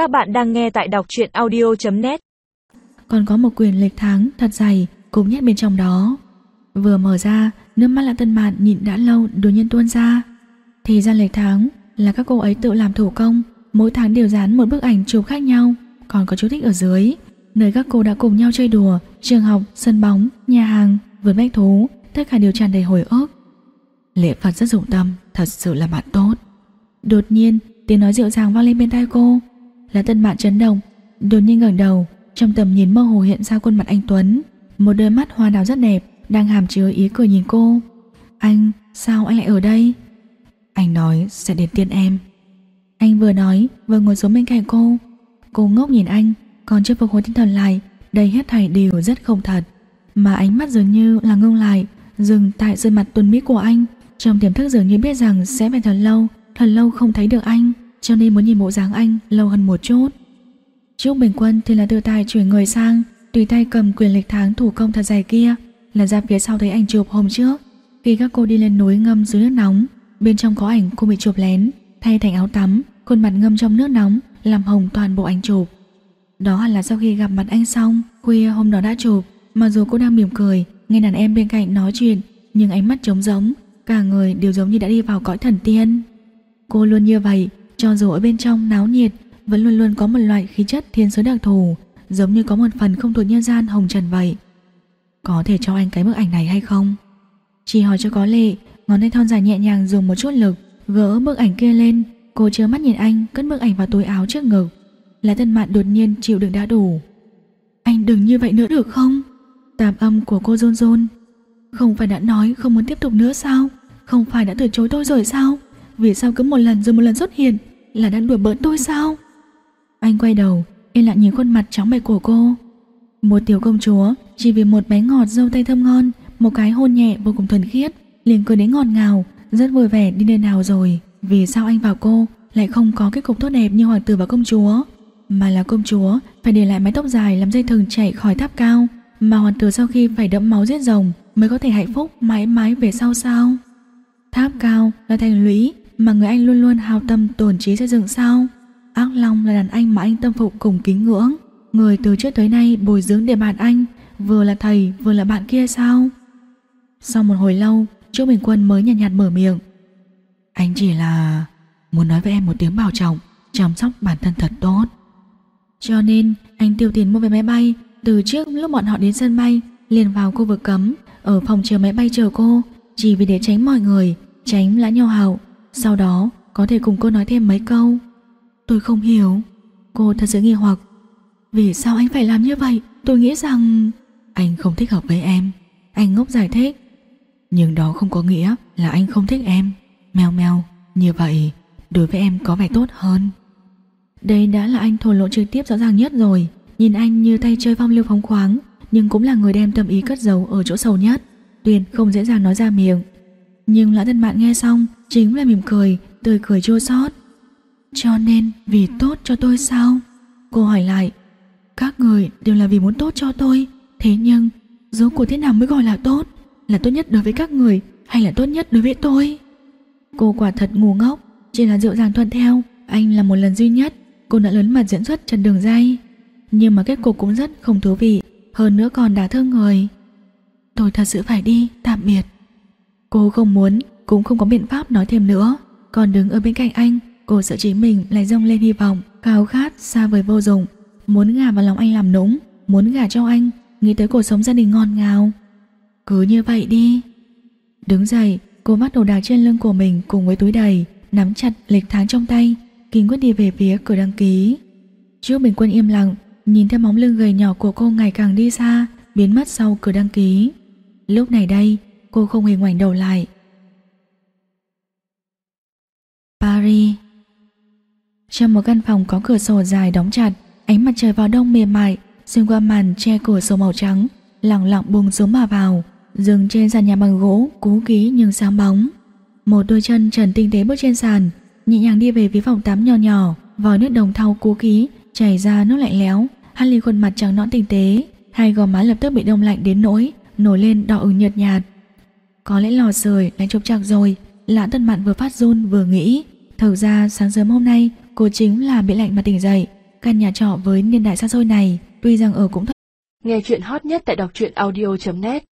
Các bạn đang nghe tại đọc truyện audio.net Còn có một quyển lịch tháng thật dày cũng nhét bên trong đó. Vừa mở ra, nước mắt lãng tân mạn nhịn đã lâu đột nhiên tuôn ra. Thì ra lịch tháng là các cô ấy tự làm thủ công, mỗi tháng đều dán một bức ảnh chụp khác nhau, còn có chú thích ở dưới, nơi các cô đã cùng nhau chơi đùa, trường học, sân bóng, nhà hàng, vườn bách thú, tất cả đều tràn đầy hồi ức. Lệ Phật rất dụng tâm, thật sự là bạn tốt. Đột nhiên, tiếng nói dịu dàng vang lên bên tai cô, là tân bạn chấn động, đột nhiên ngẩng đầu, trong tầm nhìn mơ hồ hiện ra khuôn mặt anh Tuấn, một đôi mắt hoa đào rất đẹp, đang hàm chứa ý cười nhìn cô. Anh, sao anh lại ở đây? Anh nói sẽ đến tiên em. Anh vừa nói vừa ngồi xuống bên cạnh cô. Cô ngốc nhìn anh, còn chưa phục hồi tinh thần lại, đây hết thảy đều rất không thật. Mà ánh mắt dường như là ngưng lại, dừng tại dưới mặt tuần mỹ của anh. Trong tiềm thức dường như biết rằng sẽ phải thật lâu, thật lâu không thấy được anh, cho nên muốn nhìn bộ dáng anh lâu hơn một chút. Trúc Bình Quân thì là tự tài chuyển người sang, tùy tay cầm quyền lịch tháng thủ công thật dài kia, là ra phía sau thấy ảnh chụp hôm trước. Khi các cô đi lên núi ngâm dưới nước nóng, bên trong có ảnh cô bị chụp lén, thay thành áo tắm, khuôn mặt ngâm trong nước nóng, làm hồng toàn bộ ảnh chụp. Đó hẳn là sau khi gặp mặt anh xong, khuya hôm đó đã chụp, mà dù cô đang mỉm cười, nghe đàn em bên cạnh nói chuyện, nhưng ánh mắt trống rỗng, cả người đều giống như đã đi vào cõi thần tiên. Cô luôn như vậy, cho dù ở bên trong náo nhiệt, vẫn luôn luôn có một loại khí chất thiên sứ đặc thù, giống như có một phần không thuộc nhân gian hồng trần vậy. Có thể cho anh cái bức ảnh này hay không? Chỉ hỏi cho có lệ, ngón tay thon dài nhẹ nhàng dùng một chút lực, gỡ bức ảnh kia lên, cô chưa mắt nhìn anh cất bức ảnh vào túi áo trước ngực. Là tân mạn đột nhiên chịu đựng đã đủ. Anh đừng như vậy nữa được không? Tạm âm của cô rôn rôn. Không phải đã nói không muốn tiếp tục nữa sao? Không phải đã từ chối tôi rồi sao? Vì sao cứ một lần rồi một lần xuất hiện là đang đùa bỡn tôi sao? Anh quay đầu, Yên lặng nhìn khuôn mặt trắng bệch của cô. Một tiểu công chúa, Chỉ vì một bánh ngọt dâu tây thơm ngon, Một cái hôn nhẹ vô cùng thuần khiết, liền cười đến ngọt ngào, Rất vui vẻ đi nơi nào rồi. Vì sao anh và cô lại không có kết cục tốt đẹp như hoàng tử và công chúa? Mà là công chúa Phải để lại mái tóc dài làm dây thừng chạy khỏi tháp cao, Mà hoàng tử sau khi phải đẫm máu giết rồng Mới có thể hạnh phúc mãi mãi về sau sao? Tháp cao là thành lũy mà người anh luôn luôn hào tâm tổn trí xây dựng sao? Ác Long là đàn anh mà anh tâm phục cùng kính ngưỡng, người từ trước tới nay bồi dưỡng để bạn anh, vừa là thầy vừa là bạn kia sao? Sau một hồi lâu, Trúc Bình Quân mới nhạt nhạt mở miệng. Anh chỉ là muốn nói với em một tiếng bảo trọng, chăm sóc bản thân thật tốt. Cho nên anh tiêu tiền mua vé máy bay, từ trước lúc bọn họ đến sân bay, liền vào khu vực cấm, ở phòng chờ máy bay chờ cô, chỉ vì để tránh mọi người, tránh lã nhau hậu sau đó, có thể cùng cô nói thêm mấy câu. Tôi không hiểu. Cô thật sự nghi hoặc. Vì sao anh phải làm như vậy? Tôi nghĩ rằng Anh không thích hợp với em. Anh ngốc giải thích. Nhưng đó không có nghĩa là anh không thích em. Mèo mèo, Như vậy đối với em có vẻ tốt hơn. Đây đã là anh thổ lộ trực tiếp rõ ràng nhất rồi. Nhìn anh như tay chơi phong lưu phóng khoáng, Nhưng cũng là người đem tâm ý cất giấu ở chỗ sâu nhất. Tuyền không dễ dàng nói ra miệng. Nhưng lã thân bạn nghe xong Chính là mỉm cười, tươi cười chua xót. Cho nên vì tốt cho tôi sao? Cô hỏi lại. Các người đều là vì muốn tốt cho tôi. Thế nhưng, dấu của thế nào mới gọi là tốt? Là tốt nhất đối với các người hay là tốt nhất đối với tôi? Cô quả thật ngu ngốc, chỉ là dịu dàng thuận theo. Anh là một lần duy nhất, cô đã lớn mặt diễn xuất trần đường dây. Nhưng mà kết cục cũng rất không thú vị, hơn nữa còn đã thương người. Tôi thật sự phải đi, tạm biệt. Cô không muốn cũng không có biện pháp nói thêm nữa. Còn đứng ở bên cạnh anh, cô sợ chính mình lại dâng lên hy vọng, khao khát xa vời vô dụng, muốn gà vào lòng anh làm nũng, muốn gà cho anh, nghĩ tới cuộc sống gia đình ngon ngào. Cứ như vậy đi. Đứng dậy, cô vắt đồ đạc trên lưng của mình cùng với túi đầy, nắm chặt lịch tháng trong tay, kiên quyết đi về phía cửa đăng ký. Trước bình quân im lặng, nhìn theo móng lưng gầy nhỏ của cô ngày càng đi xa, biến mất sau cửa đăng ký. Lúc này đây, cô không hề ngoảnh đầu lại, Paris. Trong một căn phòng có cửa sổ dài đóng chặt Ánh mặt trời vào đông mềm mại Xuyên qua màn che cửa sổ màu trắng Lặng lặng buông xuống mà vào Dừng trên sàn nhà bằng gỗ Cú ký nhưng sáng bóng. Một đôi chân trần tinh tế bước trên sàn Nhẹ nhàng đi về phía phòng tắm nhỏ nhỏ Vòi nước đồng thau cú ký Chảy ra nước lạnh léo Hắn lên khuôn mặt trắng nõn tinh tế Hai gò má lập tức bị đông lạnh đến nỗi Nổi lên đỏ ửng nhợt nhạt. Có lẽ lò sưởi đánh trục trặc rồi. Lã tân mạn vừa phát run vừa nghĩ. Thực ra, sáng sớm hôm nay, cô chính là bị lạnh mà tỉnh dậy. Căn nhà trọ với niên đại xa xôi này, Tuy rằng ở cũng Nghe chuyện hot nhất tại đọc truyện audio.net